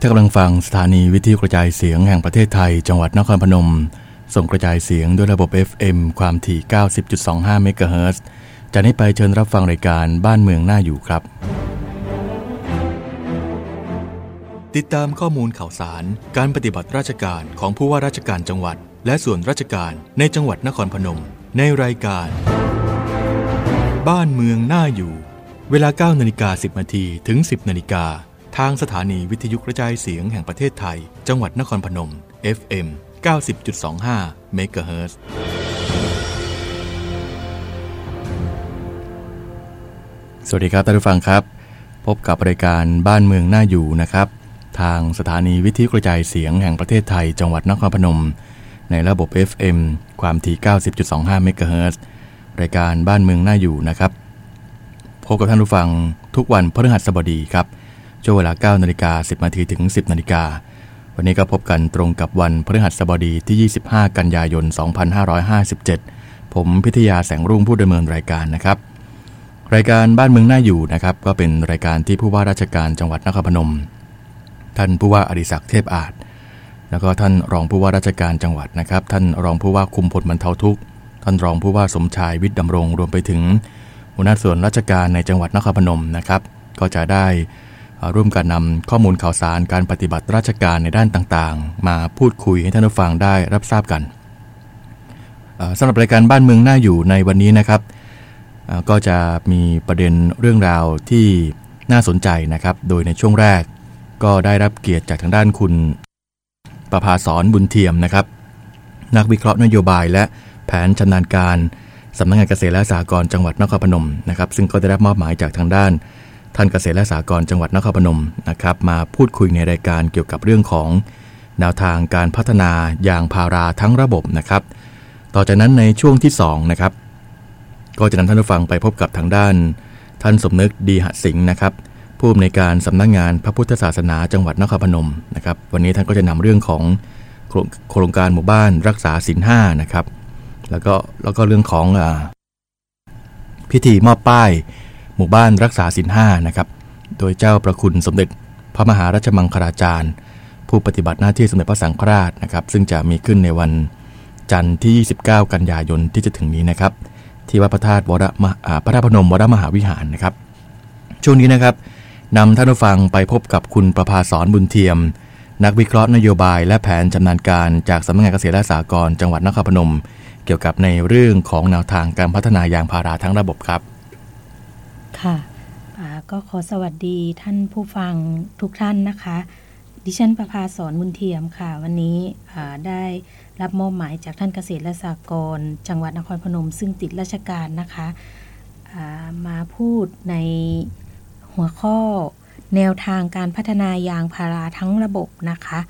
ท่านกำลังฟังสถานีวิทยุกระจายเสียงแห่งประเทศไทย จังหวัดนครพนม ส่งกระจายเสียงด้วยระบบ FM ความถี่ 90.25 เมกะเฮิรตซ์จากนี้ไปเชิญรับฟังรายการบ้านเมืองน่าอยู่ครับ ติดตามข้อมูลข่าวสาร การปฏิบัติราชการของผู้ว่าราชการจังหวัด และส่วนราชการในจังหวัดนครพนม ในรายการ บ้านเมืองน่าอยู่ เวลา9นาฬิกา10นาทีถึง 10นาฬิกา ทางสถานีวิทยุกระจายเสียงแห่งประเทศไทย จังหวัดนครพนม FM 90.25เมกะเฮิรตซ์สวัสดีครับท่านผู้ฟังครับ พบกับรายการบ้านเมืองน่าอยู่นะครับ ทางสถานีวิทยุกระจายเสียงแห่งประเทศไทย จังหวัดนครพนม ในระบบ FM ความถี่ 90.25เมกะเฮิรตซ์รายการบ้านเมืองน่าอยู่นะครับ พบกับท่านผู้ฟังทุกวันพฤหัสบดีครับ ช่วงเวลา9นาฬิกา10นาทีถึง 10นาฬิกาวันนี้ก็พบกันตรงกับวันพฤหัสบดีที่ 25 กันยายน 2557 ผมพิทยาแสงรุ่งผู้ดำเนินรายการนะครับ รายการบ้านเมืองน่าอยู่นะครับ ก็เป็นรายการที่ผู้ว่าราชการจังหวัดนครพนม ท่านผู้ว่าอดิศักดิ์เทพอาจ แล้วก็ท่านรองผู้ว่าราชการจังหวัดนะครับ ท่านรองผู้ว่าคุมพลบรรเทาทุกข์ ท่านรองผู้ว่าสมชายวิทย์ดำรงรวมไปถึงหัวหน้าส่วนราชการในจังหวัดนครพนมนะครับ ก็จะได้ ร่วมกันนำข้อมูลข่าวสารการปฏิบัติราชการในด้านต่างๆ มาพูดคุยให้ท่านผู้ฟังได้รับทราบกันสำหรับรายการบ้านเมืองน่าอยู่ในวันนี้นะครับ ก็จะมีประเด็นเรื่องราวที่น่าสนใจนะครับ โดยในช่วงแรกก็ได้รับเกียรติจากทางด้านคุณประภาสอนบุญเทียมนะครับ นักวิเคราะห์นโยบายและแผนชำนาญการสำนักงานเกษตรและสหกรณ์จังหวัดนครพนมนะครับ ซึ่งก็ได้รับมอบหมายจากทางด้าน ท่านเกษตรและสหกรณ์จังหวัดนครพนมนะครับมาพูดคุยในรายการเกี่ยวกับเรื่องของแนวทางการพัฒนายางพาราทั้งระบบนะครับ ต่อจากนั้นในช่วงที่2นะครับก็จะนำท่านผู้ฟังไปพบกับทางด้าน ท่านสมนึกดีหสิงห์นะครับผู้อำนวยการสำนักงงานพระพุทธศาสนาจังหวัดนครพนมนะครับ วันนี้ท่านก็จะนำเรื่องของโครงการหมู่บ้านรักษาศีลห้านะครับ แล้วก็แล้วก็เรื่องของอพิธีมอบป้าย หมู่บ้านรักษาศีลห้านะครับ โดยเจ้าประคุณสมเด็จพระมหาราชมังคลาจารย์ ผู้ปฏิบัติหน้าที่สมเด็จพระสังฆราชนะครับ ซึ่งจะมีขึ้นในวันจันทร์ที่ 29 กันยายนที่จะถึงนี้นะครับ ที่วัดพระธาตุวรมพระธาตุพนมวรมหาวิหารนะครับ ช่วงนี้นะครับนำท่านผู้ฟังไปพบกับคุณประภาสอนบุญเทียม นักวิเคราะห์นโยบายและแผนชำนาญการจากสำนักงานเกษตรและสหกรณ์จังหวัดนครพนม เกี่ยวกับในเรื่องของแนวทางการพัฒนายางพาราทั้งระบบครับ ค่ะก็ขอสวัสดีท่านผู้ฟังทุกท่านนะคะ ดิฉันประภาสอนมุนเทียมค่ะ วันนี้ได้รับมอบหมายจากท่านเกษตรและสหกรณ์จังหวัดนครพนม ซึ่งติดราชการนะคะมาพูดในหัวข้อแนวทางการพัฒนายางพาราทั้งระบบนะคะ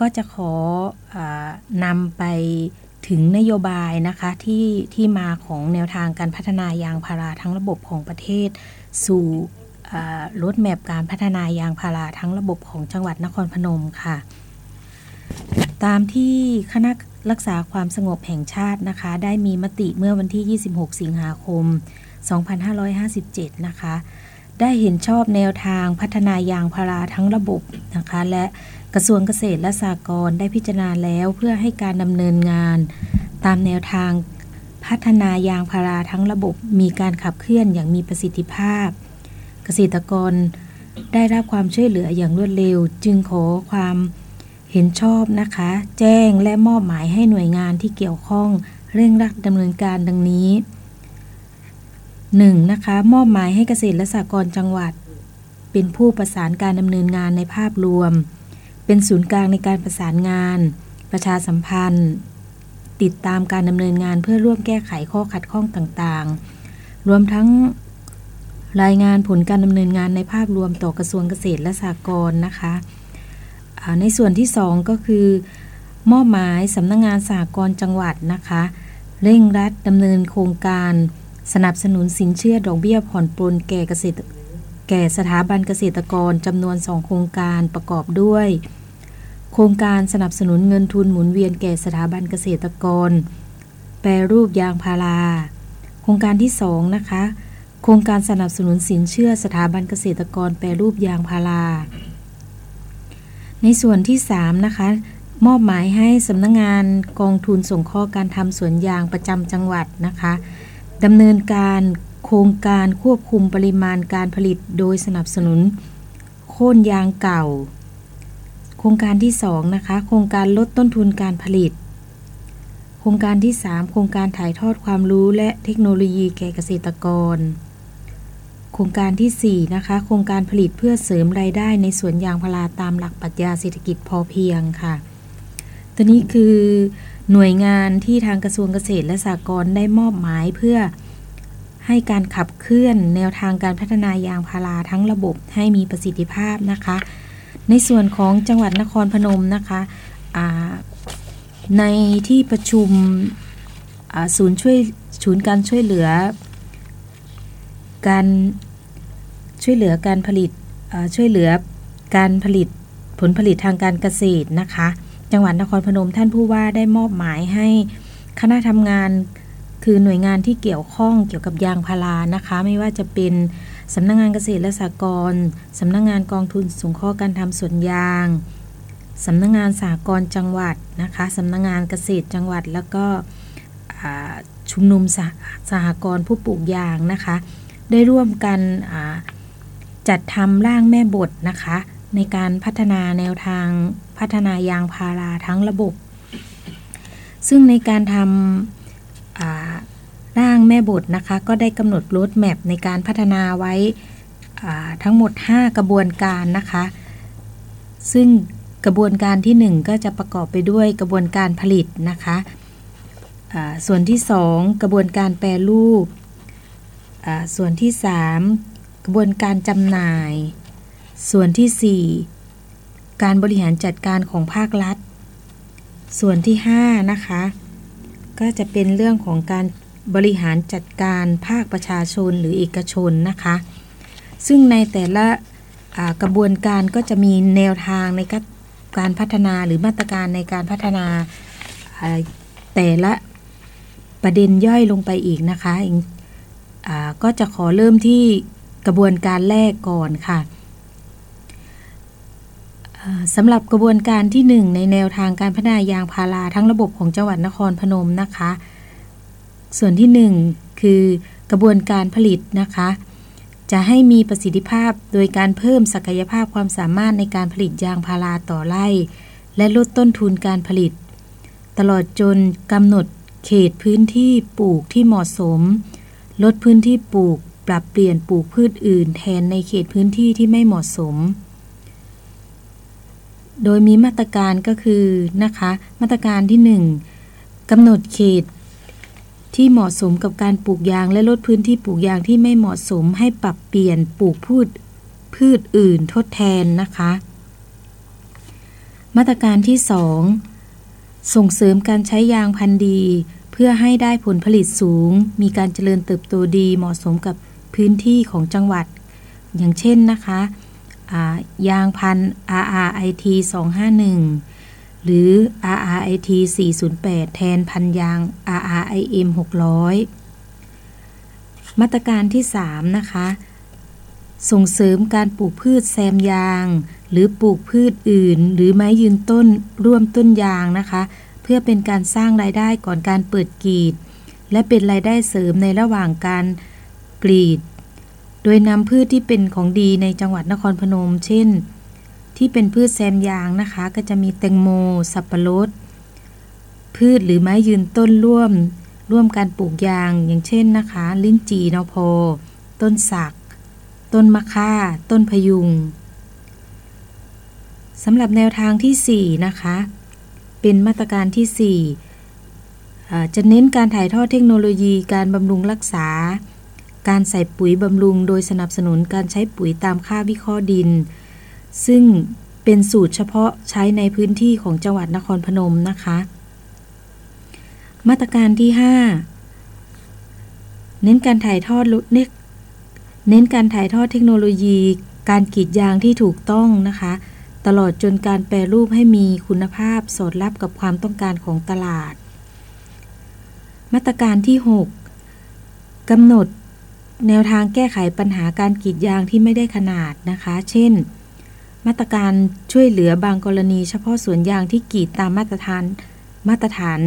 ก็จะขอนำไป ถึงนโยบายนะคะที่ที่มาของแนวทางการพัฒนายางพาราทั้งระบบของประเทศ สู่รถแมพการพัฒนายางพาราทั้งระบบของจังหวัดนครพนมค่ะ ตามที่คณะรักษาความสงบแห่งชาตินะคะ ได้มีมติเมื่อวันที่ 26 สิงหาคม 2557 นะคะ ได้เห็นชอบแนวทางพัฒนายางพาราทั้งระบบนะคะ และ กระทรวงเกษตรและสหกรณ์ได้พิจารณาแล้วเพื่อให้การดำเนินงาน ตามแนวทางพัฒนายางพาราทั้งระบบมีการขับเคลื่อนอย่างมีประสิทธิภาพ เกษตรกรได้รับความช่วยเหลืออย่างรวดเร็ว จึงขอความเห็นชอบนะคะ แจ้งและมอบหมายให้หน่วยงานที่เกี่ยวข้องเร่งรัดดำเนินการดังนี้ 1. นะคะมอบหมายให้เกษตรและสหกรณ์จังหวัด เป็นผู้ประสานการดำเนินงานในภาพรวม เป็นศูนย์กลางในการประสานงาน ประชาสัมพันธ์ ติดตามการดำเนินงานเพื่อร่วมแก้ไขข้อขัดข้องต่างๆ รวมทั้งรายงานผลการดำเนินงานในภาพรวมต่อกระทรวงเกษตรและสหกรณ์นะคะในส่วนที่ 2 ก็คือ มอบหมายสำนักงงานสหกรณ์จังหวัดนะคะ เร่งรัดดำเนินโครงการสนับสนุนสินเชื่อดอกเบี้ยผ่อนปลนแก่เกษตร แก่สถาบันเกษตรกรจำนวนสองโครงการประกอบด้วย โครงการสนับสนุนเงินทุนหมุนเวียนแก่สถาบันเกษตรกร แปรรูปยางพารา โครงการที่ 2 นะคะ โครงการสนับสนุนสินเชื่อสถาบันเกษตรกร แปรรูปยางพารา ในส่วนที่ 3 นะคะ มอบหมายให้สำนักงงานกองทุนส่งข้อการทำสวนยางประจำจังหวัดนะคะดำเนินการโครงการควบคุมปริมาณการผลิต โดยสนับสนุน โค่นยางเก่า โครงการที่2นะคะ โครงการลดต้นทุนการผลิต โครงการที่ 3 โครงการถ่ายทอดความรู้และเทคโนโลยีแก่เกษตรกร โครงการที่ 4 นะคะ โครงการผลิตเพื่อเสริมรายได้ในสวนยางพาราตามหลักปรัชญาเศรษฐกิจพอเพียงค่ะ ตัวนี้คือหน่วยงานที่ทางกระทรวงเกษตรและสหกรณ์ได้มอบหมายเพื่อให้การขับเคลื่อนแนวทางการพัฒนายางพาราทั้งระบบให้มีประสิทธิภาพนะคะ ในส่วนของจังหวัดนครพนมนะคะในที่ประชุมศูนย์ช่วยศูนย์การช่วยเหลือ การช่วยเหลือการผลิตช่วยเหลือการผลิตผลผลิตทางการเกษตรนะคะ จังหวัดนครพนมท่านผู้ว่าได้มอบหมายให้คณะทำงานคือหน่วยงานที่เกี่ยวข้องเกี่ยวกับยางพารานะคะ ไม่ว่าจะเป็น สำนักงงานเกษตรและสหกรณ์สำนักงงานกองทุนสงเคราะห์การทำสวนยางสำนักงงานสหกรณ์จังหวัดนะคะสำนักงงานเกษตรจังหวัดแล้วก็ชุมนุมสสหกรณ์ผู้ปลูกยางนะคะ ได้ร่วมกันจัดทำร่างแม่บทนะคะ ในการพัฒนาแนวทางพัฒนายางพาราทั้งระบบ ซึ่งในการทำ ร่างแม่บทนะคะ ก็ได้กำหนดรถแมพในการพัฒนาไว้ทั้งหมด 5 กระบวนการนะคะ ซึ่งกระบวนการที่ 1 ก็จะประกอบไปด้วยกระบวนการผลิตนะคะส่วนที่ 2 กระบวนการแปรรูป ส่วนที่ 3 กระบวนการจำหน่าย ส่วนที่ 4 การบริหารจัดการของภาครัฐ ส่วนที่ 5 นะคะ ก็จะเป็นเรื่องของการ บริหารจัดการภาคประชาชนหรือเอกชนนะคะ ซึ่งในแต่ละกระบวนการก็จะมีแนวทางในการพัฒนาหรือมาตรการในการพัฒนาแต่ละประเด็นย่อยลงไปอีกนะคะก็จะขอเริ่มที่กระบวนการแรกก่อนค่ะสำหรับกระบวนการที่ 1 ในแนวทางการพัฒนายางพาราทั้งระบบของจังหวัดนครพนมนะคะ ส่วนที่ 1 คือกระบวนการผลิตนะคะ จะให้มีประสิทธิภาพโดยการเพิ่มศักยภาพความสามารถในการผลิตยางพาราต่อไร่ และลดต้นทุนการผลิต ตลอดจนกำหนดเขตพื้นที่ปลูกที่เหมาะสม ลดพื้นที่ปลูก ปรับเปลี่ยนปลูกพืชอื่น แทนในเขตพื้นที่ที่ไม่เหมาะสม โดยมีมาตรการก็คือนะคะ มาตรการที่ 1กำหนดเขต ที่เหมาะสมกับการปลูกยาง และลดพื้นที่ปลูกยางที่ไม่เหมาะสมให้ปรับเปลี่ยนปลูกพืชพืชอื่นทดแทนนะคะ มาตรการที่ 2 ส่งเสริมการใช้ยางพันธุ์ดี เพื่อให้ได้ผลผลิตสูง มีการเจริญเติบโตดี เหมาะสมกับพื้นที่ของจังหวัด อย่างเช่นนะคะยางพัน RRIT 251 หรือ RRIT 408 แทนพันยาง RRIM 600 มาตรการที่ 3 นะคะ ส่งเสริมการปลูกพืชแซมยาง หรือปลูกพืชอื่น หรือไม้ยืนต้นร่วมต้นยางนะคะ เพื่อเป็นการสร้างรายได้ก่อนการเปิดกรีด และเป็นรายได้เสริมในระหว่างการกรีด โดยนำพืชที่เป็นของดีในจังหวัดนครพนม เช่น ที่เป็นพืชแซมยางนะคะ ก็จะมีแตงโม สับปะรด พืชหรือไม้ยืนต้นร่วม ร่วมการปลูกยาง อย่างเช่นนะคะ ลิ้นจีนอพอ ต้นสัก ต้นมะค่า ต้นพยุงสำหรับแนวทางที่ 4 นะคะ เป็นมาตรการที่ 4 จะเน้นการถ่ายทอดเทคโนโลยีการบำรุงรักษา การใส่ปุ๋ยบำรุง โดยสนับสนุนการใช้ปุ๋ยตามค่าวิเคราะห์ดิน ซึ่งเป็นสูตรเฉพาะใช้ในพื้นที่ของจังหวัดนครพนมนะคะ มาตรการที่ 5 เน้นการถ่ายทอดเน้นการถ่ายทอดเทคโนโลยี การกรีดยางที่ถูกต้องนะคะ ตลอดจนการแปรรูปให้มีคุณภาพสอดรับกับความต้องการของตลาด มาตรการที่ 6กำหนดแนวทางแก้ไขปัญหาการกรีดยางที่ไม่ได้ขนาดนะคะ เช่น มาตรการช่วยเหลือบางกรณี เฉพาะสวนยางที่กีดตามมาตรฐานมาตรฐาน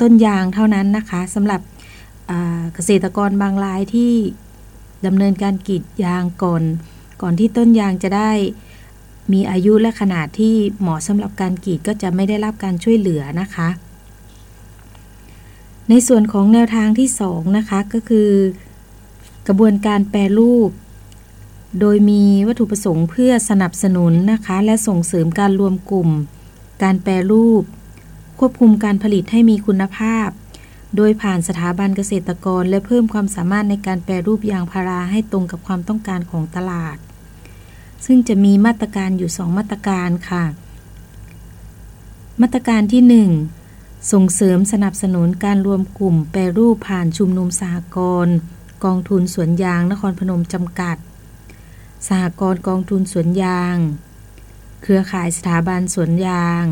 ต้นยางเท่านั้นนะคะสำหรับเกษตรกรบางรายที่ดำเนินการกรีดยางก่อนก่อนที่ต้นยางจะได้มีอายุและขนาดที่เหมาะสำหรับการกรีดก็จะไม่ได้รับการช่วยเหลือนะคะ ในส่วนของแนวทางที่2นะคะก็คือกระบวนการแปรรูป โดยมีวัตถุประสงค์เพื่อสนับสนุนนะคะ และส่งเสริมการรวมกลุ่ม การแปรรูป ควบคุมการผลิตให้มีคุณภาพ โดยผ่านสถาบันเกษตรกร และเพิ่มความสามารถในการแปรรูปยางพาราให้ตรงกับความต้องการของตลาด ซึ่งจะมีมาตรการอยู่ 2 มาตรการค่ะ มาตรการที่ 1 ส่งเสริมสนับสนุนการรวมกลุ่ม แปรรูปผ่านชุมนุมสหกรณ์กองทุนสวนยางนครพนมจำกัด สหกรณ์กองทุนสวนยาง เครือข่ายสถาบันสวนยาง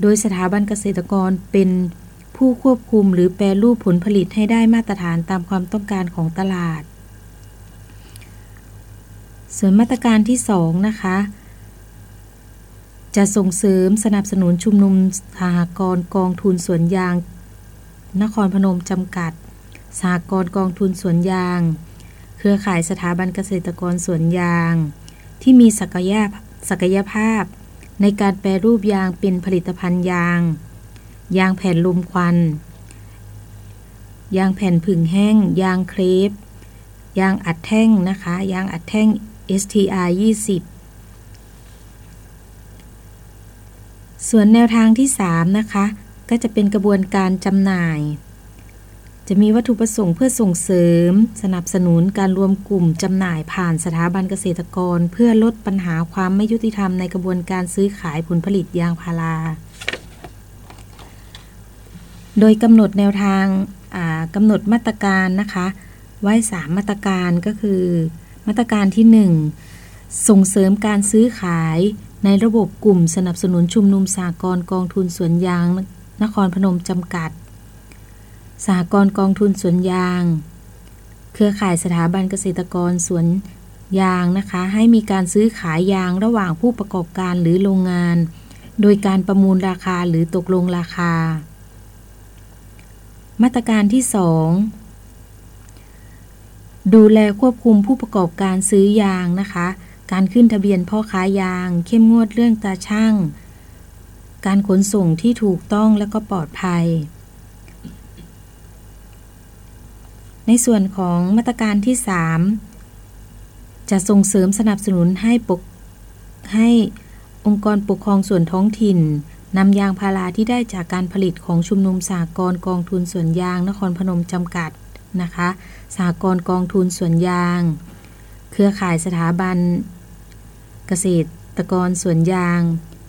โดยสถาบันเกษตรกรเป็นผู้ควบคุมหรือแปรรูปผลผลิตให้ได้มาตรฐานตามความต้องการของตลาด ส่วนมาตรการที่ 2 นะคะ จะส่งเสริมสนับสนุนชุมนุมสหกรณ์กองทุนสวนยาง นครพนมจำกัดสหกรณ์กองทุนสวนยาง เครือข่ายสถาบันเกษตรกรสวนยาง ที่มีศักยศักยภาพ ในการแปรรูปยางเป็นผลิตภัณฑ์ยาง ยางแผ่นลมควัน ยางแผ่นผึ่งแห้ง ยางเครปยางอัดแท่งนะคะ ยางอัดแท่ง STR 20ส่วนแนวทางที่ 3 นะคะ ก็จะเป็นกระบวนการจำหน่าย จะมีวัตถุประสงค์เพื่อส่งเสริม สนับสนุนการรวมกลุ่มจำหน่ายผ่านสถาบันเกษตรกร เพื่อลดปัญหาความไม่ยุติธรรมในกระบวนการซื้อขายผลผลิตยางพารา โดยกำหนดแนวทางกำหนดมาตรการนะคะ ไว้ 3 มาตรการก็คือ มาตรการที่ 1 ส่งเสริมการซื้อขายในระบบกลุ่มสนับสนุนชุมนุมสากลกองทุนสวนยางนครพนมจำกัด สหกรณ์กองทุนสวนยาง เครือข่ายสถาบันเกษตรกรสวนยางนะคะ ให้มีการซื้อขายยางระหว่างผู้ประกอบการหรือโรงงาน โดยการประมูลราคาหรือตกลงราคา มาตรการที่ 2 ดูแลควบคุมผู้ประกอบการซื้อยางนะคะ การขึ้นทะเบียนพ่อค้ายาง เข้มงวดเรื่องตาช่าง การขนส่งที่ถูกต้องและก็ปลอดภัย ในส่วนของมาตรการที่ 3 จะส่งเสริมสนับสนุนให้ปกให้องค์กรปกครองส่วนท้องถิ่นนำยางพาราที่ได้จากการผลิตของชุมนุมสากรกองทุนสวนยางนครพนมจำกัดนะคะสากรกองทุนสวนยาง เครือข่ายสถาบัน เกษตรกรสวนยาง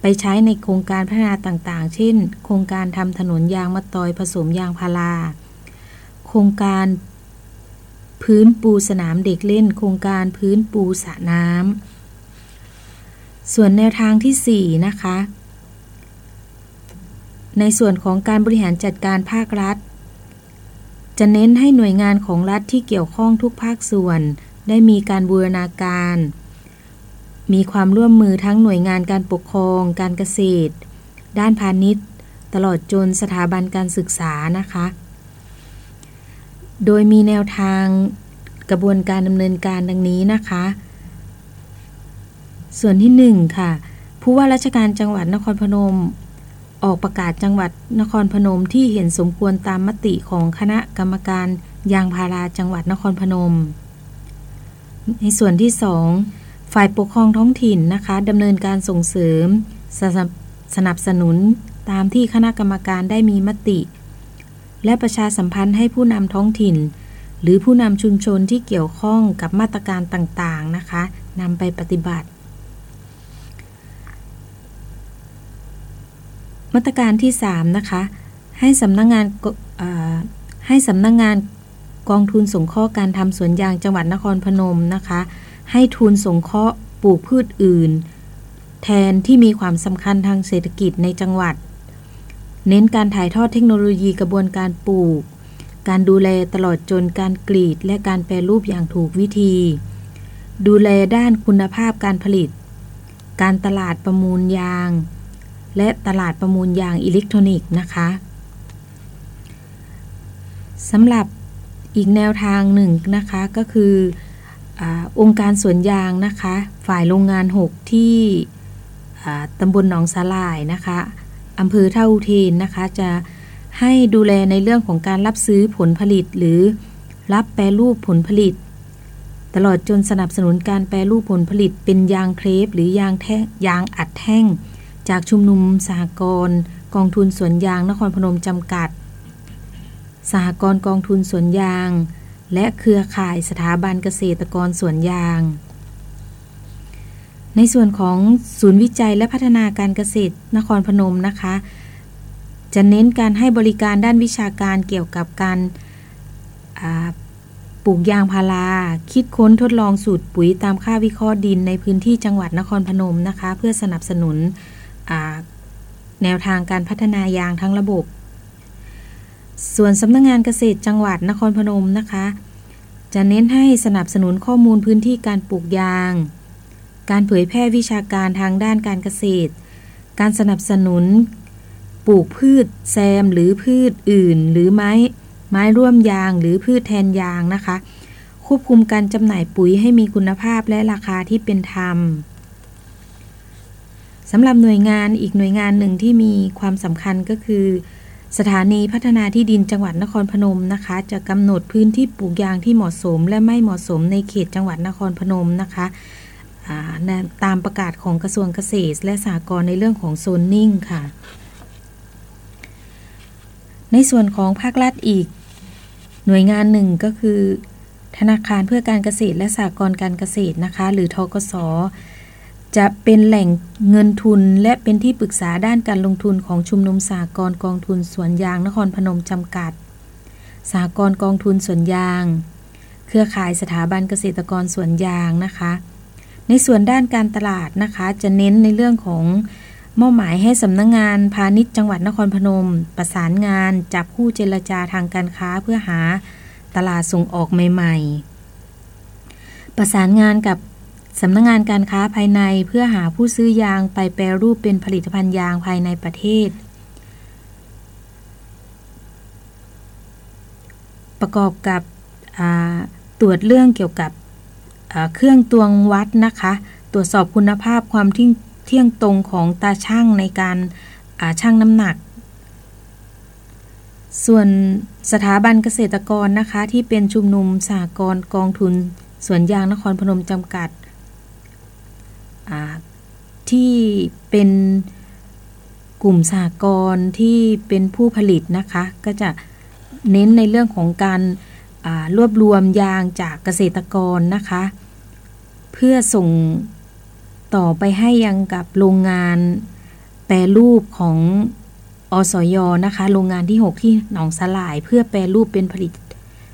ไปใช้ในโครงการพัฒนาต่างๆ เช่น โครงการทำถนนยางมะตอยผสมยางพารา โครงการ พื้นปูสนามเด็กเล่น โครงการพื้นปูสระน้ำส่วนแนวทางที่ 4 นะคะ ในส่วนของการบริหารจัดการภาครัฐ จะเน้นให้หน่วยงานของรัฐที่เกี่ยวข้องทุกภาคส่วน ได้มีการบูรณาการ มีความร่วมมือทั้งหน่วยงานการปกครอง การเกษตร ด้านพาณิชย์ ตลอดจนสถาบันการศึกษานะคะ โดยมีแนวทางกระบวนการดำเนินการดังนี้นะคะ ส่วนที่ 1 ค่ะ ผู้ว่าราชการจังหวัดนครพนม ออกประกาศจังหวัดนครพนมที่เห็นสมควรตามมติของคณะกรรมการยางพาราจังหวัดนครพนม ในส่วนที่ 2 ฝ่ายปกครองท้องถิ่นนะคะดำเนินการส่งเสริมสสนับสนุนตามที่คณะกรรมการได้มีมติ และประชาสัมพันธ์ให้ผู้นำท้องถิ่น หรือผู้นำชุมชนที่เกี่ยวข้องกับมาตรการต่างๆนะคะนำไปปฏิบัติ มาตรการที่ 3 นะคะ ให้สำนักงงานให้สำนักงงานกองทุนสงเคราะห์การทำสวนยางจังหวัดนครพนมนะคะ ให้ทุนสงเคราะห์ปลูกพืชอื่น แทนที่มีความสำคัญทางเศรษฐกิจในจังหวัด เน้นการถ่ายทอดเทคโนโลยีกระบวนการปลูก การดูแลตลอดจนการกรีดและการแปรรูปอย่างถูกวิธี ดูแลด้านคุณภาพการผลิต การตลาดประมูลยาง และตลาดประมูลยางอิเล็กทรอนิกส์นะคะสำหรับอีกแนวทางหนึ่งนะคะก็คือองค์การสวนยางนะคะ ฝ่ายโรงงาน 6 ที่ตำบลหนองสาลายนะคะ อำเภอเท่าอุเทนนะคะ จะให้ดูแลในเรื่องของการรับซื้อผลผลิต หรือรับแปรรูปผลผลิต ตลอดจนสนับสนุนการแปรรูปผลผลิต เป็นยางเครปหรือยางแท่ยางอัดแท่ง จากชุมนุมสหกรณ์กองทุนสวนยางนครพนมจำกัด สหกรณ์กองทุนสวนยาง และเครือข่ายสถาบันเกษตรกรสวนยาง ในส่วนของศูนย์วิจัยและพัฒนาการเกษตรนครพนมนะคะ จะเน้นการให้บริการด้านวิชาการเกี่ยวกับการปลูกยางพารา คิดค้นทดลองสูตรปุ๋ยตามค่าวิเคราะห์ดินในพื้นที่จังหวัดนครพนมนะคะ เพื่อสนับสนุนแนวทางการพัฒนายางทั้งระบบ ส่วนสำนักงงานเกษตรจังหวัดนครพนมนะคะ จะเน้นให้สนับสนุนข้อมูลพื้นที่การปลูกยาง การเผยแพร่วิชาการทางด้านการเกษตร การสนับสนุน ปลูกพืช แซม หรือพืชอื่น หรือไม้ ไม้ร่วมยางหรือพืชแทนยางนะคะ ควบคุมการจำหน่ายปุ๋ยให้มีคุณภาพและราคาที่เป็นธรรมสำหรับหน่วยงานอีกหน่วยงานหนึ่งที่มีความสำคัญก็คือ สถานีพัฒนาที่ดินจังหวัดนครพนมนะคะ จะกำหนดพื้นที่ปลูกยางที่เหมาะสม และไม่เหมาะสมในเขตจังหวัดนครพนมนะคะ ตามประกาศของกระทรวงเกษตร และสหกรณ์ในเรื่องของโซนนิ่งค่ะ ในส่วนของภาครัฐอีก หน่วยงานหนึ่งก็คือ ธนาคารเพื่อการเกษตรและสหกรณ์การเกษตรนะคะ หรือทกสจะเป็นแหล่งเงินทุนและเป็นที่ปรึกษาด้านการลงทุนของชุมนุมสหกรณ์กองทุนสวนยางนครพนมจำกัดสหกรณ์กองทุนสวนยาง เครือข่ายสถาบันเกษตรกรสวนยางนะคะ ในส่วนด้านการตลาดนะคะ จะเน้นในเรื่องของมอบหมายให้สำนักงงานพาณิชย์จังหวัดนครพนม ประสานงานจับคู่เจรจาทางการค้าเพื่อหาตลาดส่งออกใหม่ ๆ ประสานงานกับสำนักงงานการค้าภายในเพื่อหาผู้ซื้อยางไปแปรรูปเป็นผลิตภัณฑ์ยางภายในประเทศ ประกอบกับตรวจเรื่องเกี่ยวกับ เครื่องตวงวัดนะคะ ตรวจสอบคุณภาพความเที่ยงตรงของตาช่างในการช่างน้ำหนัก ส่วนสถาบันเกษตรกรนะคะที่เป็นชุมนุมสากรกองทุนสวนยางนครพนมจำกัด ที่เป็นกลุ่มสากรที่เป็นผู้ผลิตนะคะ ก็จะเน้นในเรื่องของการรวบรวมยางจากเกษตรกรนะคะ เพื่อส่งต่อไปให้ยังกับโรงงานแปรรูปของอสยนะคะ โรงงานที่ 6 ที่หนองสลาย เพื่อแปรรูปเป็นผลิ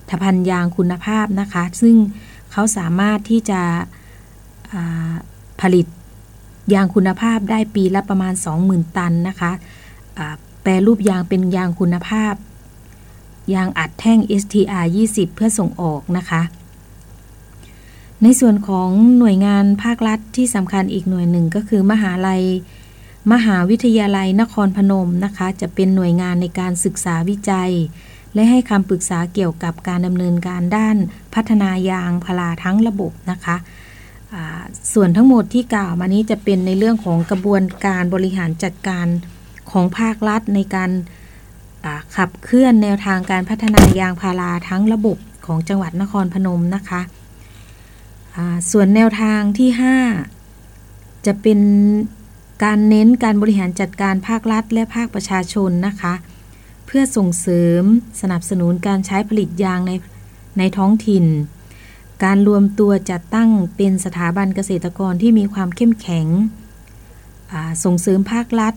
ตภัณฑ์ยางคุณภาพนะคะ ซึ่งเขาสามารถที่จะผลิตยางคุณภาพได้ปีละประมาณ 20,000 ตันนะคะแปรรูปยางเป็นยางคุณภาพ ยางอัดแท่ง STR 20 เพื่อส่งออกนะคะ ในส่วนของหน่วยงานภาครัฐที่สำคัญอีกหน่วยหนึ่งก็คือมหาลัย มหาวิทยาลัยนครพนมนะคะ จะเป็นหน่วยงานในการศึกษาวิจัย และให้คำปรึกษาเกี่ยวกับการดำเนินการด้านพัฒนายางพาราทั้งระบบนะคะส่วนทั้งหมดที่กล่าวมานี้จะเป็นในเรื่องของกระบวนการบริหารจัดการของภาครัฐในการขับเคลื่อนแนวทางการพัฒนายางพาราทั้งระบบของจังหวัดนครพนมนะคะ ส่วนแนวทางที่ 5 จะเป็นการเน้นการบริหารจัดการภาครัฐ และภาคประชาชนนะคะ เพื่อส่งเสริมสนับสนุนการใช้ผลิตยางในในท้องถิ่น การรวมตัวจัดตั้งเป็นสถาบันเกษตรกรที่มีความเข้มแข็ง ส่งเสริมภาครัฐ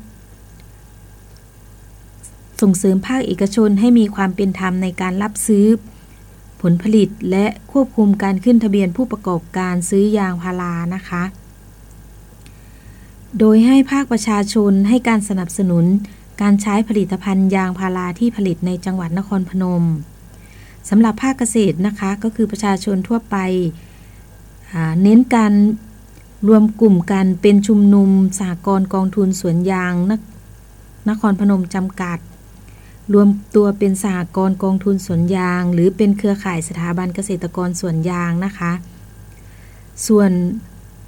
ส่งเสริมภาคเอกชนให้มีความเป็นธรรมในการรับซื้อ ผลผลิตและควบคุมการขึ้นทะเบียนผู้ประกอบการซื้อยางพารานะคะ โดยให้ภาคประชาชนให้การสนับสนุนการใช้ผลิตภัณฑ์ยางพาราที่ผลิตในจังหวัดนครพนมสำหรับภาคเกษตรนะคะก็คือประชาชนทั่วไปเน้นการรวมกลุ่มกันเป็นชุมนุมสากลกองทุนสวนยางนนครพนมจำกัด รวมตัวเป็นสากลกองทุนสวนยาง หรือเป็นเครือข่ายสถาบันเกษตรกรสวนยางนะคะ ส่วน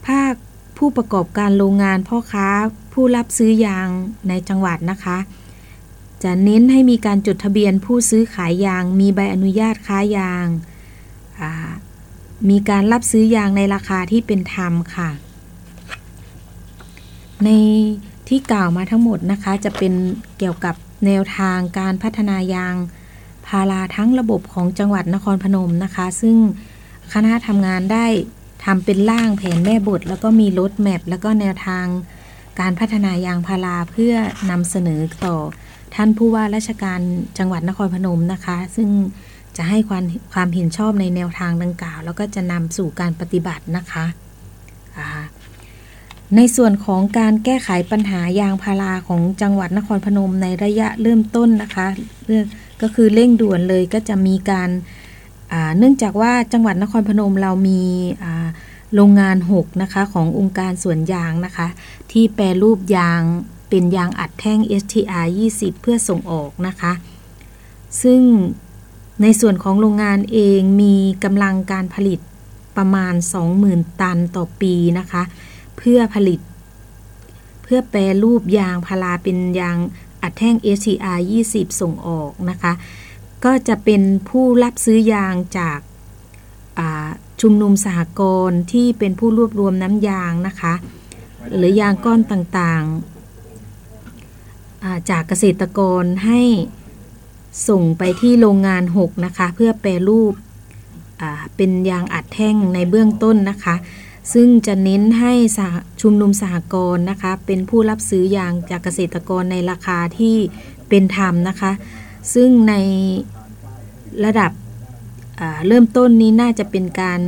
ภาคผู้ประกอบการโรงงานพ่อค้าผู้รับซื้อยางในจังหวัดนะคะ จะเน้นให้มีการจดทะเบียนผู้ซื้อขายยาง มีใบอนุญาตค้ายาง มีการรับซื้อยางในราคาที่เป็นธรรมค่ะ ในที่กล่าวมาทั้งหมดนะคะจะเป็นเกี่ยวกับ แนวทางการพัฒนายางพาราทั้งระบบของจังหวัดนครพนมนะคะ ซึ่งคณะทำงานได้ทำเป็นร่างแผนแม่บท แล้วก็มีรถแมพแล้วก็แนวทางการพัฒนายางพาราเพื่อนำเสนอต่อ ท่านผู้ว่าราชการจังหวัดนครพนมนะคะ ซึ่งจะให้ความความเห็นชอบในแนวทางดังกล่าว แล้วก็จะนำสู่การปฏิบัตินะคะ ในส่วนของการแก้ไขปัญหายางพาราของจังหวัดนครพนมในระยะเริ่มต้นนะคะเรื่องก็คือเร่งด่วนเลยก็จะมีการเนื่องจากว่าจังหวัดนครพนมเรามีโรงงาน 6 นะคะ ขององค์การสวนยางนะคะ ที่แปรรูปยางเป็นยางอัดแท่ง STR 20 เพื่อส่งออกนะคะ ซึ่งในส่วนของโรงงานเองมีกำลังการผลิตประมาณ 20,000 ตันต่อปีนะคะ เพื่อผลิต เพื่อแปรรูปยางพาราเป็นยางอัดแท่ง SCR 20 ส่งออกนะคะ ก็จะเป็นผู้รับซื้อยางจากชุมนุมสหกรณ์ที่เป็นผู้รวบรวมน้ำยางนะคะ หรือยางก้อนต่างๆ จากเกษตรกรให้ส่งไปที่โรงงาน 6 นะคะ เพื่อแปรรูปเป็นยางอัดแท่งในเบื้องต้นนะคะ ซึ่งจะเน้นให้ชุมนุมสหกรณ์นะคะ เป็นผู้รับซื้อยางจากเกษตรกรในราคาที่เป็นธรรมนะคะ ซึ่งในระดับเริ่มต้นนี้น่าจะเป็นการ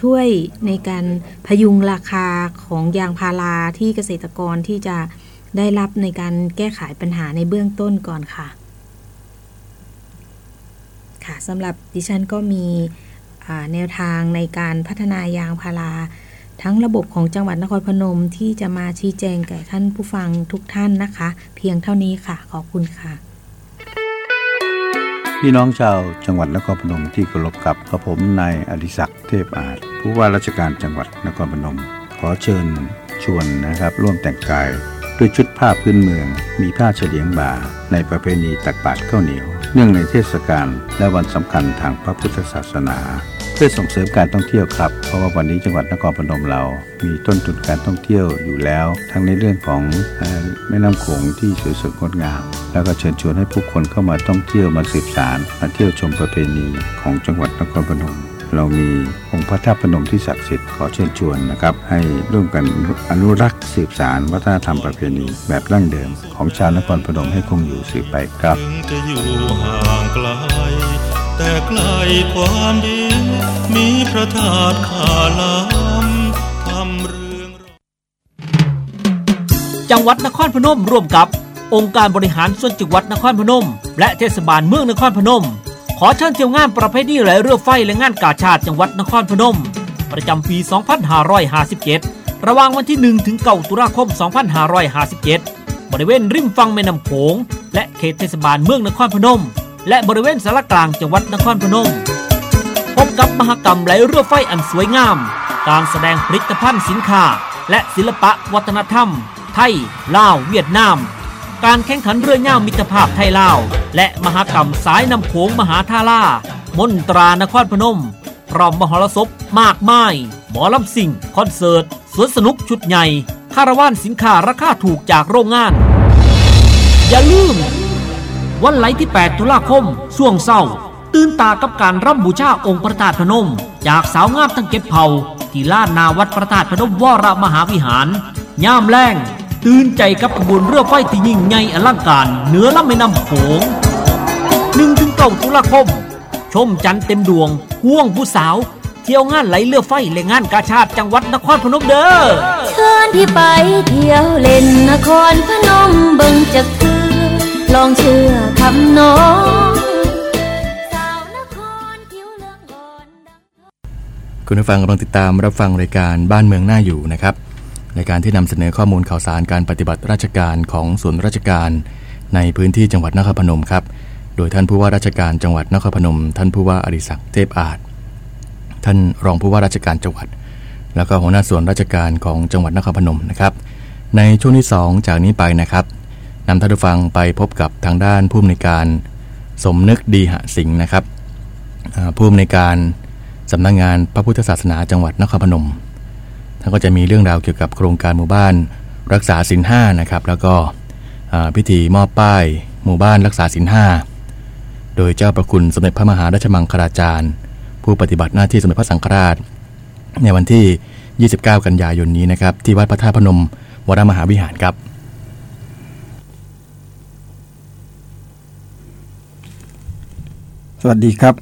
ช่วยในการพยุงราคาของยางพาราที่เกษตรกรที่จะได้รับในการแก้ไขปัญหาในเบื้องต้นก่อนค่ะ ค่ะสำหรับดิฉันก็มีแนวทางในการพัฒนายางพารา ทั้งระบบของจังหวัดนครพนมที่จะมาชี้แจงแก่ท่านผู้ฟังทุกท่านนะคะ เพียงเท่านี้ค่ะ ขอบคุณค่ะ พี่น้องชาวจังหวัดนครพนมที่เคารพกับกระผมนายอดิศักดิ์เทพอาจผู้ว่าราชการจังหวัดนครพนม ขอเชิญชวนนะครับ ร่วมแต่งกายด้วยชุดผ้าพื้นเมือง มีผ้าเฉลียงบ่า ในประเพณีตักบาตรข้าวเหนียว เนื่องในเทศกาลและวันสำคัญทางพระพุทธศาสนา เพื่อส่งเสริมการท่องเที่ยวครับ เพราะว่าวันนี้จังหวัดนครพนมเรา มีต้นทุนการท่องเที่ยวอยู่แล้ว ทั้งในเรื่องของแม่น้ำโขงที่สวยสดงดงาม แล้วก็เชิญชวนให้ผู้คนเข้ามาท่องเที่ยวมาสืบสารมาเที่ยวชมประเพณีของจังหวัดนครพนม เรามีองค์พระธาตุพนมที่ศักดิ์สิทธิ์ขอเชิญชวนนะครับ ให้ร่วมกันอนุรักษ์สืบสารวัฒนธรรมประเพณี แบบดั้งเดิม ของชาวนครพนมให้คงอยู่สืบไปครับจะอยู่ห่างไกล แต่ไกลความดีมีพระธาตุขาล้ำทำเรื่องจังหวัดนครพนมร่วมกับ องค์การบริหารส่วนจังหวัดนครพนม และเทศบาลเมืองนครพนม ขอเชิญเที่ยวงานประเภทนี้ไหลเรือไฟและงานกาชาติจังหวัดนครพนม ประจำปี 2557 ระหว่างวันที่ 1 ถึง 9 ตุลาคม 2557 บริเวณริมฝั่งแม่น้ำโขงและเขตเทศบาลเมืองนครพนม และบริเวณสารกลางจังหวัดนครพนม พบกับมหกรรมไหลเรือไฟอันสวยงาม การแสดงผลิตภัณฑ์สินค้า และศิลปะวัฒนธรรม ไทย ลาว เวียดนาม การแข่งขันเรือย่ามิตรภาพไทยลาว และมหกรรมสายนำโขงมหาธารามนตรานครพนม พร้อมมหรสพมากมาย หมอลำสิ่ง คอนเสิร์ต สวนสนุกชุดใหญ่คาราวานสินค้าราคาถูกจากโรงงาน อย่าลืม วันไหลที่ 8 ตุลาคมช่วงเศร้า ตื่นตากับการร่ำบูชาองค์พระธาตุพนม จากสาวงามทั้งเก็บเผาที่ลานนาวัดพระธาตุพนมวรมหาวิหาร ย่ามแรงตื่นใจกับขบวนเรือไฟที่ยิ่งใหญ่อลังการเหนือลำแม่น้ำโขงหนึ่งถึงเก้าตุลาคม ชมจันเต็มดวงห่วงผู้สาว เที่ยวงานไหลเรือไฟและงานกาชาติจังหวัดนครพนมเด้อเชิญพี่ไปเที่ยวเล่นนครพนมเบิ่งจักคือ ลองเชื่อคำน้องคุณผู้ฟังกำลังติดตามรับฟังรายการบ้านเมืองหน่าอยู่นะครับรายการที่นำเสนอข้อมูลข่าวสารการปฏิบัติราชการของส่วนราชการ ในพื้นที่จังหวัดนครพนมครับ โดยท่านผู้ว่าราชการจังหวัดนครพนม ท่านผู้ว่าอริศักดิ์เทพอาจ ท่านรองผู้ว่าราชการจังหวัด แล้วก็หัวหน้าส่วนราชการของจังหวัดนครพนมนะครับ ในช่วงที่ 2 จากนี้ไปนะครับ นำท่านผู้ฟังไปพบกับทางด้านผู้อำนวยการสมนึกดีหะสิงห์นะครับผู้อำนวยการสำนักงงานพระพุทธศาสนาจังหวัดนครพนมท่านก็จะมีเรื่องราวเกี่ยวกับโครงการหมู่บ้านรักษาสินห้านะครับ แล้วก็พิธีมอบป้ายหมู่บ้านรักษาสินห้าโดยเจ้าประคุณสมเด็จพระมหาราชมังคลาจารย์ ผู้ปฏิบัติหน้าที่สมเด็จพระสังฆราช ในวันที่ 29 กันยายนนี้นะครับ ที่วัดพระธาตุพนมวรมหาวิหารครับ วัสดีครับ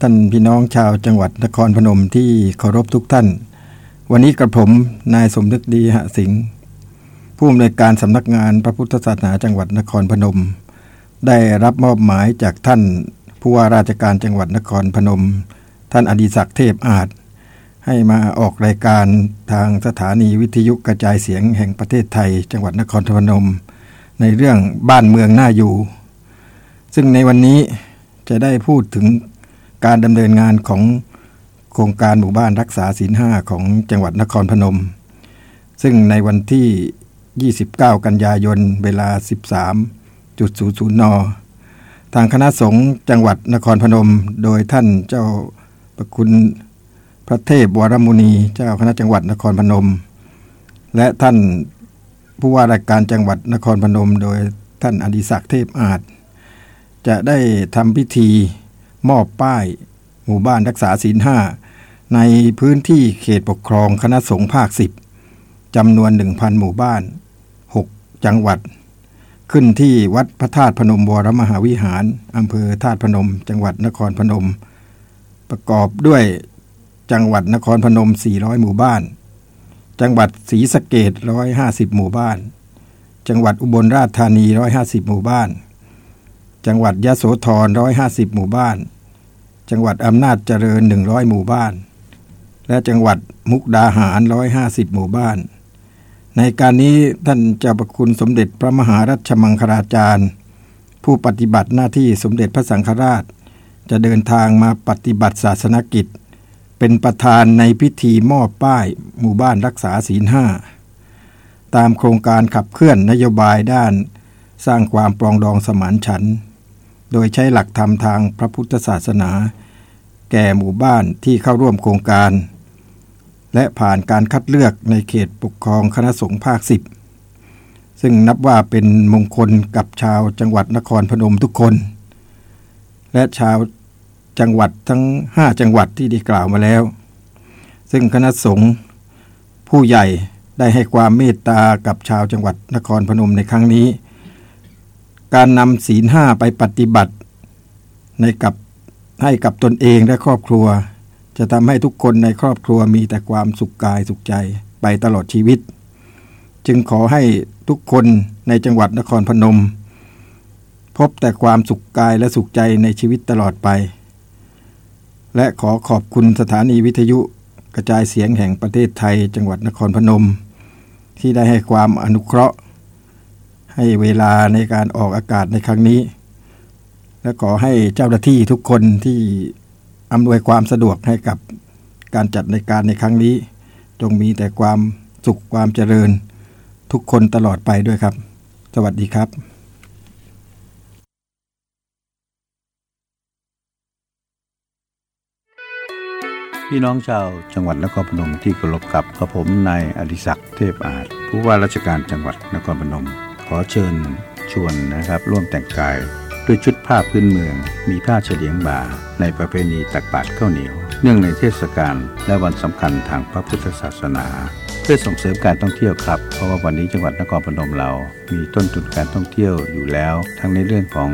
ท่านพี่น้องชาวจังหวัดนครพนมที่เคารพทุกท่าน วันนี้กระผมนายสมนึกดีหะสิงห์ผู้อำนวยการสำนักงานพระพุทธศาสนาจังหวัดนครพนม ได้รับมอบหมายจากท่านผู้ว่าราชการจังหวัดนครพนม ท่านอดีศักดิ์เทพอาจ ให้มาออกรายการทางสถานีวิทยุกระจายเสียงแห่งประเทศไทย จังหวัดนครพนม ในเรื่องบ้านเมืองน่าอยู่ ซึ่งในวันนี้ จะได้พูดถึงการดำเนินงานของโครงการหมู่บ้านรักษาศีลห้าของจังหวัดนครพนม ซึ่งในวันที่ 29 กันยายน เวลา 13.00 น ทางคณะสงฆ์จังหวัดนครพนม โดยท่านเจ้าประคุณพระเทพวรมุนี เจ้าคณะจังหวัดนครพนม และท่านผู้ว่าราชการจังหวัดนครพนม โดยท่านอดิศักดิ์เทพอาจ จะได้ทำพิธีมอบป้าย หมู่บ้านรักษาศีลห้าในพื้นที่เขตปกครองคณะสงฆ์ภาค10จำนวน 1,000 หมู่บ้าน 6 จังหวัด ขึ้นที่วัดพระธาตุพนมวรมหาวิหารอำเภอธาตุพนม จังหวัดนครพนม ประกอบด้วยจังหวัดนครพนม 400 หมู่บ้าน จังหวัดศรีสะเกด150 หมู่บ้าน จังหวัดอุบลราชธานี 150 หมู่บ้าน จังหวัดยะโสธร150 หมู่บ้าน จังหวัดอำนาจเจริญ 100 หมู่บ้าน และจังหวัดมุกดาหาร 150 หมู่บ้าน ในการนี้ท่านเจ้าประคุณสมเด็จพระมหารัชมังคลาจารย์ ผู้ปฏิบัติหน้าที่สมเด็จพระสังฆราช จะเดินทางมาปฏิบัติศาสนกิจ เป็นประธานในพิธีมอบป้าย หมู่บ้านรักษาศีลห้าตามโครงการขับเคลื่อนนโยบายด้าน สร้างความปรองดองสมานฉันท์ โดยใช้หลักธรรมทางพระพุทธศาสนา แก่หมู่บ้านที่เข้าร่วมโครงการ และผ่านการคัดเลือกในเขตปกครองคณะสงฆ์ภาคสิบซึ่งนับว่าเป็นมงคลกับชาวจังหวัดนครพนมทุกคน และชาวจังหวัดทั้ง 5 จังหวัดที่ได้กล่าวมาแล้ว ซึ่งคณะสงฆ์ผู้ใหญ่ได้ให้ความเมตตากับชาวจังหวัดนครพนมในครั้งนี้ การนำศีลห้าไปปฏิบัติ ในกับให้กับตนเองและครอบครัว จะทำให้ทุกคนในครอบครัวมีแต่ความสุขกายสุขใจไปตลอดชีวิต จึงขอให้ทุกคนในจังหวัดนครพนม พบแต่ความสุขกายและสุขใจในชีวิตตลอดไป และขอขอบคุณสถานีวิทยุกระจายเสียงแห่งประเทศไทย จังหวัดนครพนม ที่ได้ให้ความอนุเคราะห์ ให้เวลาในการออกอากาศในครั้งนี้ และขอให้เจ้าหน้าที่ทุกคนที่อำนวยความสะดวกให้กับการจัดในการในครั้งนี้ จงมีแต่ความสุขความเจริญ ทุกคนตลอดไปด้วยครับ สวัสดีครับพี่น้องชาวจังหวัดนครพนมที่เคารพกับกระผมนายอดิศักดิ์เทพอาจผู้ว่าราชการจังหวัดนครพนม ขอเชิญชวนนะครับร่วมแต่งกายด้วยชุดผ้าพื้นเมือง มีผ้าเฉลียงบ่า ในประเพณีตักบาตรข้าวเหนียว เนื่องในเทศกาลและวันสำคัญทางพระพุทธศาสนา เพื่อส่งเสริมการท่องเที่ยวครับ เพราะว่าวันนี้จังหวัดนครพนมเรา มีต้นทุนการท่องเที่ยวอยู่แล้ว ทั้งในเรื่องของ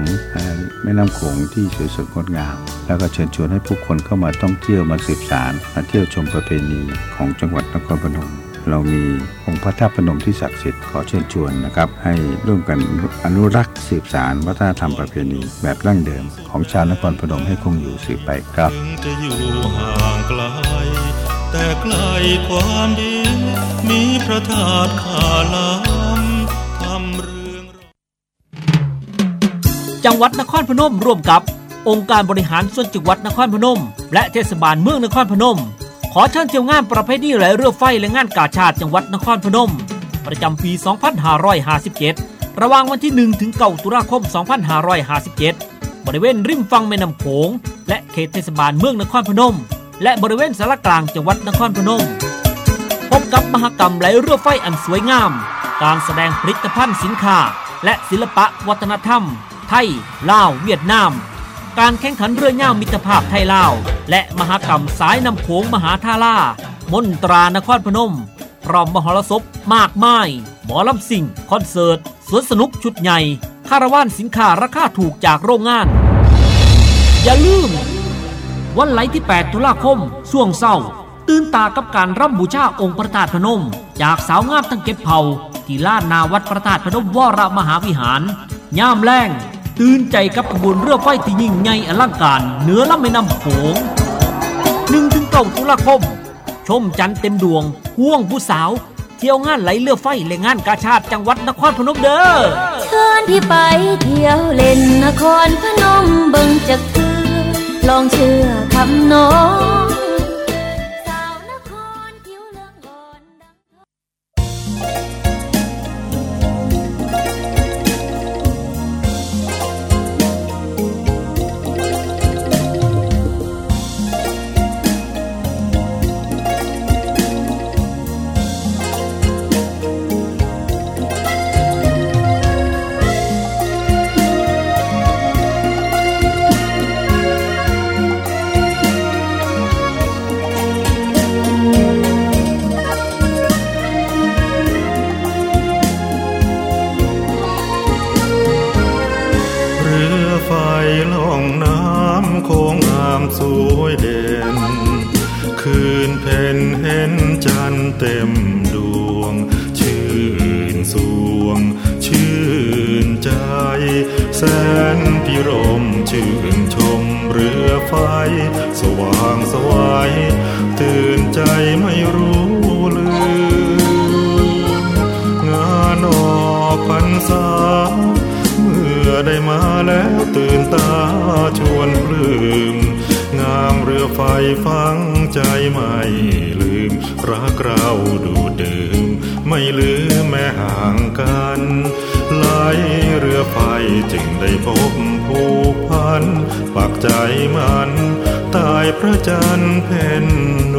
แม่น้ำโขงที่สวยสดงดงาม แล้วก็เชิญชวนให้ผู้คนเข้ามาท่องเที่ยวมาสืบสารมาเที่ยวชมประเพณีของจังหวัดนครพนม เรามีองค์พระธาตุพนมที่ศักดิ์สิทธิ์ขอเชิญชวนนะครับ ให้ร่วมกันอนุรักษ์สืบสารวัฒนธรรมประเพณีแบบดั้งเดิม ของชาวนครพนมให้คงอยู่สืบไปครับถึงจะอยู่ห่างไกลแต่ไกลความดี มีพระธาตุขาล้ำทำเรื่องจังหวัดนครพนมร่วมกับองค์การบริหารส่วนจังหวัดนครพนม และเทศบาลเมืองนครพนม ขอเชิญเที่ยวงานประเพณีไหลเรือไฟและงานกาชาติจังหวัดนครพนม ประจำปี 2557 ระหว่างวันที่ 1 ถึง9ตุลาคม 2557 บริเวณริมฝั่งแม่น้ำโขง และเขตเทศบาลเมืองนครพนม และบริเวณสารกลางจังหวัดนครพนม พบกับมหกรรมไหลเรือไฟอันสวยงาม การแสดงผลิตภัณฑ์สินค้า และศิลปะวัฒนธรรม ไทย ลาว เวียดนาม การแข่งขันเรือย่ามมิตรภาพไทยลาว และมหกรรมสายนำโขงมหาท่าล่ามนตรานครพนม พร้อมมหรสพมากมาย หมอลำสิ่ง คอนเสิร์ตสวนสนุกชุดใหญ่คาราวานสินค้าราคาถูกจากโรงงาน อย่าลืม วันไหลที่ 8 ตุลาคมช่วงเศร้า ตื่นตากับการร่ำบูชาองค์พระธาตุพนม จากสาวงามทั้งเก็บเผาที่ลานนาวัดพระธาตุพนมวรมหาวิหาร ย่ามแรง ตื่นใจกับขบวนเรือไฟที่ยิ่งใหญ่อลังการเหนือลำแม่น้ำโขง1ถึง9ตุลาคม ชมจันทร์เต็มดวงห่วงผู้สาว เที่ยวงานไหลเรือไฟและงานกาชาติจังหวัดนครพนมเด้อเชิญที่ไปเที่ยวเล่นนครพนมเบิ่งจักเทือลองเชื่อคำน้อง แสนพิรมชื่นชมเรือไฟ สว่างสวัยตื่นใจไม่รู้ลืมงานออกพรรษา เมื่อได้มาแล้วตื่นตาชวนปลื้มงามเรือไฟฟังใจไม่ลืมรักเราดูดื่มไม่ลืมแม้ห่างกันไหล เรือไฟจึงได้พบผูกพัน ปักใจมัน ตายพระจันทร์เพ็นน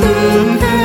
good.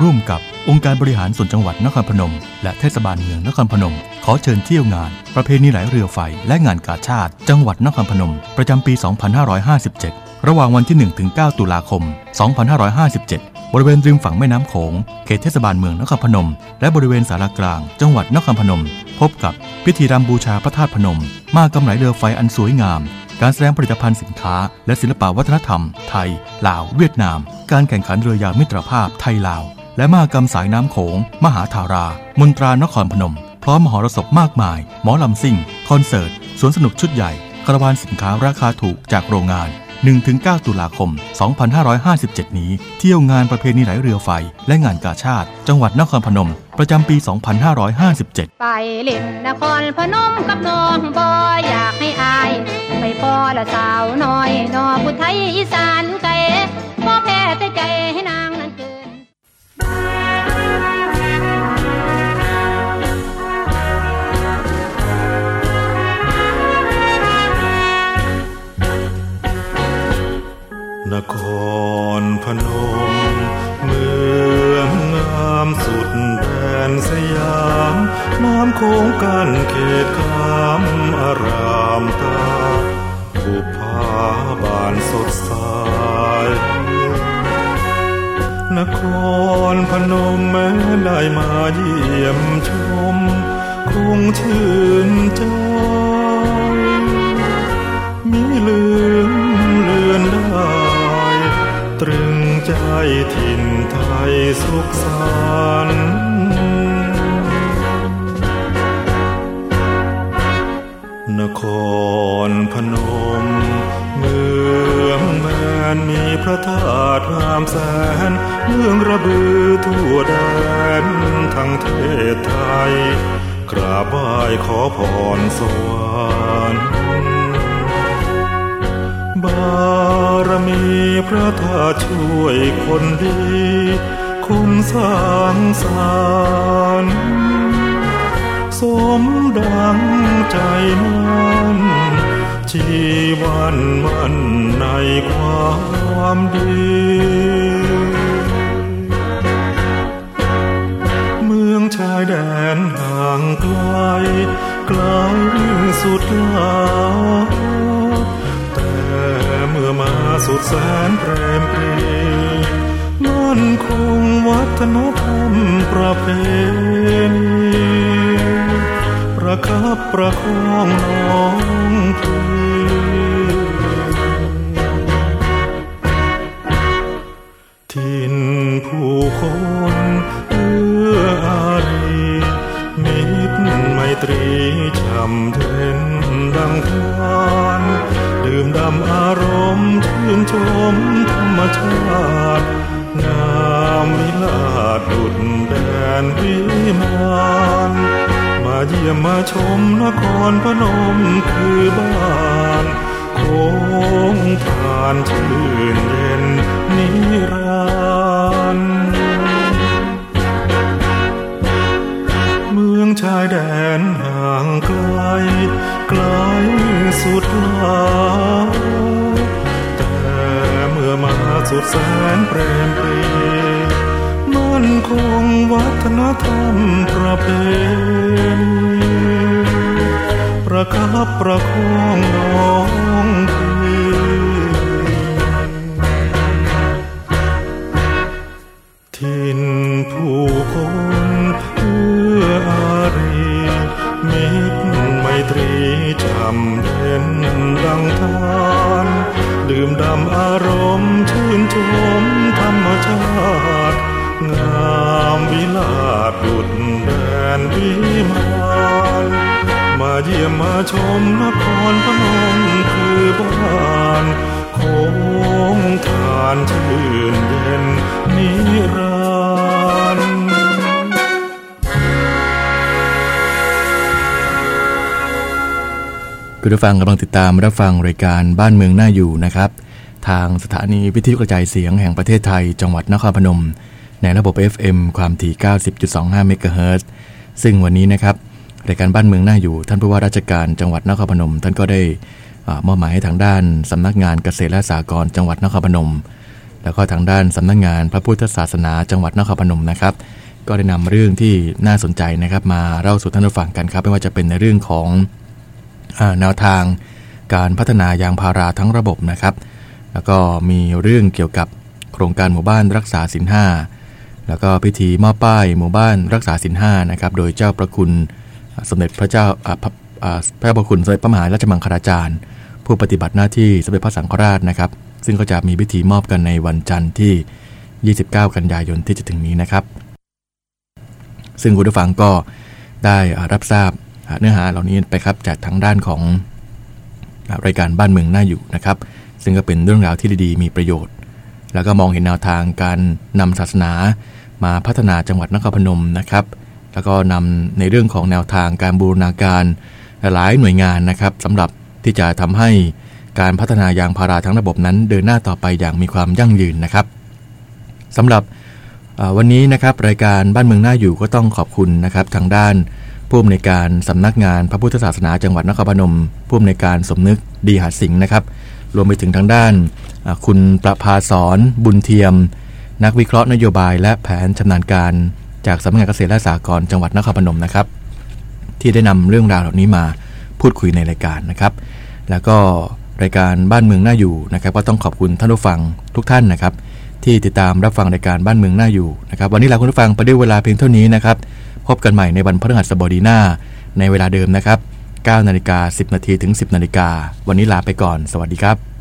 ร่วมกับองค์การบริหารส่วนจังหวัดนครพนม และเทศบาลเมืองนครพนม ขอเชิญเที่ยวงาน ประเพณีไหลเรือไฟและงานกาชาติ จังหวัดนครพนม ประจำปี 2557 ระหว่างวันที่ 1-9 ตุลาคม 2557 บริเวณริมฝั่งแม่น้ำโขง เขตเทศบาลเมืองนครพนม และบริเวณสารกลาง จังหวัดนครพนม พบกับพิธีรำบูชาพระธาตุพนม มากำไหลเรือไฟอันสวยงามการแสดงผลิตภัณฑ์สินค้า และศิลปวัฒนธรรม ไทย ลาว เวียดนาม การแข่งขันเรือยาวมิตรภาพไทยลาว และมหากรรมสายน้ำโขง มหาธารามนตรานครพนม พร้อมมหรสพมากมาย หมอลำซิ่ง คอนเสิร์ต สวนสนุกชุดใหญ่คาราวานสินค้าราคาถูกจากโรงงาน 1-9 ตุลาคม 2557 นี้ เที่ยวงานประเพณีไหลเรือไฟ และงานกาชาติ จังหวัดนครพนม ประจำปี 2557 ไปเล่นนครพนมกับน้องบออยากให้อาย ไปพอละสาวน้อยนอผู้ไทยอีสานไกลพ่อแพ้แต่ใจให้นาง นครพนม เมืองงามสุดแดนสยาม น้ำโค้งกันเขตคำอารามตาบุพาบานสดใสนครพนมแม้ได้มาเยี่ยมชม คงชื่นใจมีลืม สุขสันต์นครพนม เมืองแมนมีพระธาตุงามแสน เมืองระบือทั่วแดนทั้งเทศไทย กราบไหว้ขอพรสวรรค์ บารมีพระธาตุช่วยคนดีคนสร้างสรรค์สมดังใจมันชีวันมันในความดีเมืองชายแดนห่างไกลไกลสุดลา อมาสุดแสนเปรมปรีมั่นคงวัฒนธรรมประเพณีประคับประคองน้องพี่ทินผู้คนเอื้ออารีมิตรไมตรีช่ำเทนดังทา ดื่มดำอารมณ์ชื่นชมธรรมชาติ งามวิลาศดุดแดนวิมานมาเยี่ยมมาชมนครพนมคือบ้านโค้งทานชื่นเย็นนิรันดร์เมืองชายแดนห่างไกล ไกลสุดลาแต่เมื่อมาสุดแสนแปรเปรีมั่นคงวัฒนธรรมประเพณีประคับประคองน้องพี่ทินผู้คนเพื่อำเด่นดังทานดื่มดำอารมณ์ชื่นชมธรรมชาติ งามวิลาศดุดแดนวิมานมาเยี่ยมมาชมนครพนมคือบ้านโค้งทานชื่นเย็นนิรั คุณผู้ฟังกำลังติดตามรับฟังรายการบ้านเมืองน่าอยู่นะครับ ทางสถานีวิทยุกระจายเสียงแห่งประเทศไทย จังหวัดนครพนม ในระบบ FM ความถี่ 90.25 เมกะเฮิรตซ์ซึ่งวันนี้นะครับรายการบ้านเมืองน่าอยู่ ท่านผู้ว่าราชการจังหวัดนครพนม ท่านก็ได้อามอบหมายให้ทางด้านสำนักงานเกษตรและสหกรณ์จังหวัดนครพนม แล้วก็ทางด้านสำนักงานพระพุทธศาสนาจังหวัดนครพนมนะครับ ก็ได้นำเรื่องที่น่าสนใจนะครับมาเล่าสู่ท่านผู้ฟังกันครับ ไม่ว่าจะเป็นในเรื่องของ แนวทางการพัฒนายางพาราทั้งระบบนะครับ แล้วก็มีเรื่องเกี่ยวกับโครงการหมู่บ้านรักษาสินห้าแล้วก็พิธีมอบป้ายหมู่บ้านรักษาสินห้านะครับ โดยเจ้าประคุณสมเด็จพระเจ้าพระพระประคุณสมเด็จพระมหาราชมังคลาจารย์ ผู้ปฏิบัติหน้าที่สมเด็จพระสังฆราชนะครับ ซึ่งก็จะมีพิธีมอบกันในวันจันทร์ที่ 29 กันยายนที่จะถึงนี้นะครับ ซึ่งคุณผู้ฟังก็ได้รับทราบ เนื้อหาเหล่านี้ไปครับจากทางด้านของรายการบ้านเมืองน่าอยู่นะครับ ซึ่งก็เป็นเรื่องราวที่ดีๆมีประโยชน์ แล้วก็มองเห็นแนวทางการนำศาสนามาพัฒนาจังหวัดนครพนมนะครับ แล้วก็นำในเรื่องของแนวทางการบูรณาการหลายหน่วยงานนะครับสำหรับที่จะทำให้การพัฒนายางพาราทั้งระบบนั้นเดินหน้าต่อไปอย่างมีความยั่งยืนนะครับสำหรับวันนี้นะครับรายการบ้านเมืองน่าอยู่ก็ต้องขอบคุณนะครับทางด้าน ผู้อำนวยการสำนักงานพระพุทธศาสนาจังหวัดนครพนม ผู้อำนวยการสมนึกดีหาสิงห์นะครับ รวมไปถึงทางด้าน คุณประภาสอนบุญเทียม นักวิเคราะห์นโยบายและแผนชำนาญการ จากสำนักงานเกษตรและสหกรณ์จังหวัดนครพนมนะครับ ที่ได้นำเรื่องราวเหล่านี้มาพูดคุยในรายการนะครับ แล้วก็รายการบ้านเมืองน่าอยู่นะครับ ก็ต้องขอบคุณท่านผู้ฟังทุกท่านนะครับ ที่ติดตามรับฟังรายการบ้านเมืองน่าอยู่นะครับ วันนี้ลาคุณผู้ฟังไปด้วยเวลาเพียงเท่านี้นะครับ พบกันใหม่ในวันพฤหัสบดีหน้า ในเวลาเดิมนะครับ9นาฬิกา10นาทีถึง 10นาฬิกาวันนี้ลาไปก่อน สวัสดีครับ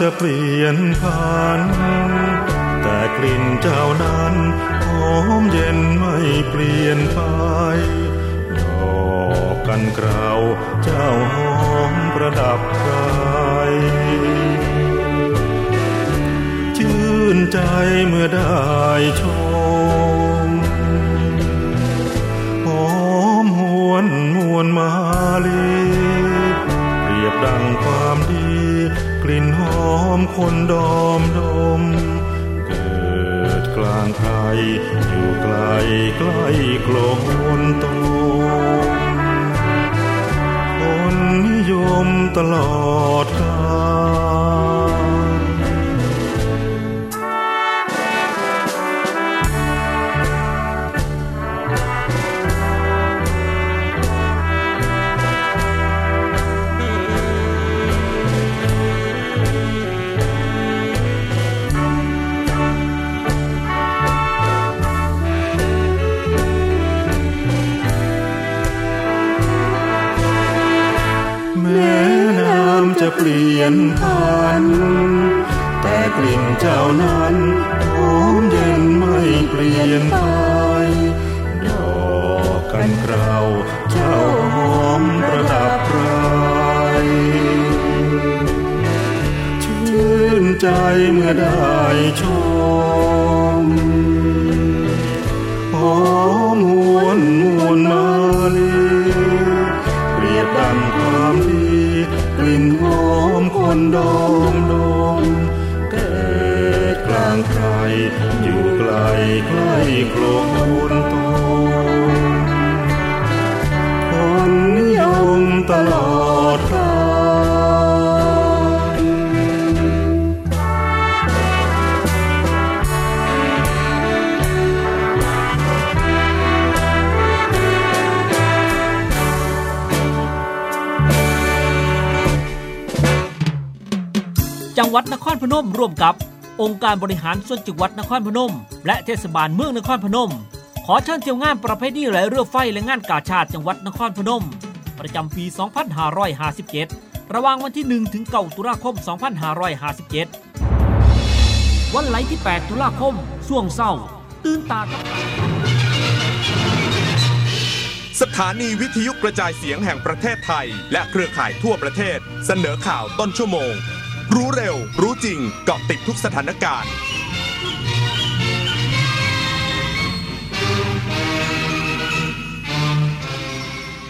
จะเปลี่ยนผ่าน แต่กลิ่นเจ้านั้นหอมเย็นไม่เปลี่ยนไปดอกกันเกราวเจ้าหอมประดับกายชื่นใจเมื่อได้ชมหอมหวนมวลมาลีเปรียบดังความดี กลิ่นหอมคนดอมดม เกิดกลางไทยอยู่ไกลใกล้โกลนตมคนนิยมตลอดกาล เปลี่ยนพัน แต่กลิ่นเจ้านั้นหอมเย็นไม่เปลี่ยนไปดอกกันเกลาเจ้าหอมประดับไรชื่นใจเมื่อได้ชมหอม กล้โกลตมคนนิยมตลอดกาลจังหวัดนครพนมร่วมกับ องค์การบริหารส่วนจังหวัดนครพนม และเทศบาลเมืองนครพนม ขอเชิญเที่ยวงานประเพณีไหลเรือไฟและงานกาชาติจังหวัดนครพนม ประจำปี 2557 ระหว่างวันที่ 1 ถึง 9 ตุลาคม 2557 วันไหลที่ 8 ตุลาคมช่วงเศร้า ตื่นตากับสถานีวิทยุกระจายเสียงแห่งประเทศไทย และเครือข่ายทั่วประเทศ เสนอข่าวต้นชั่วโมง รู้เร็ว รู้จริงเกาะติดทุกสถานการณ์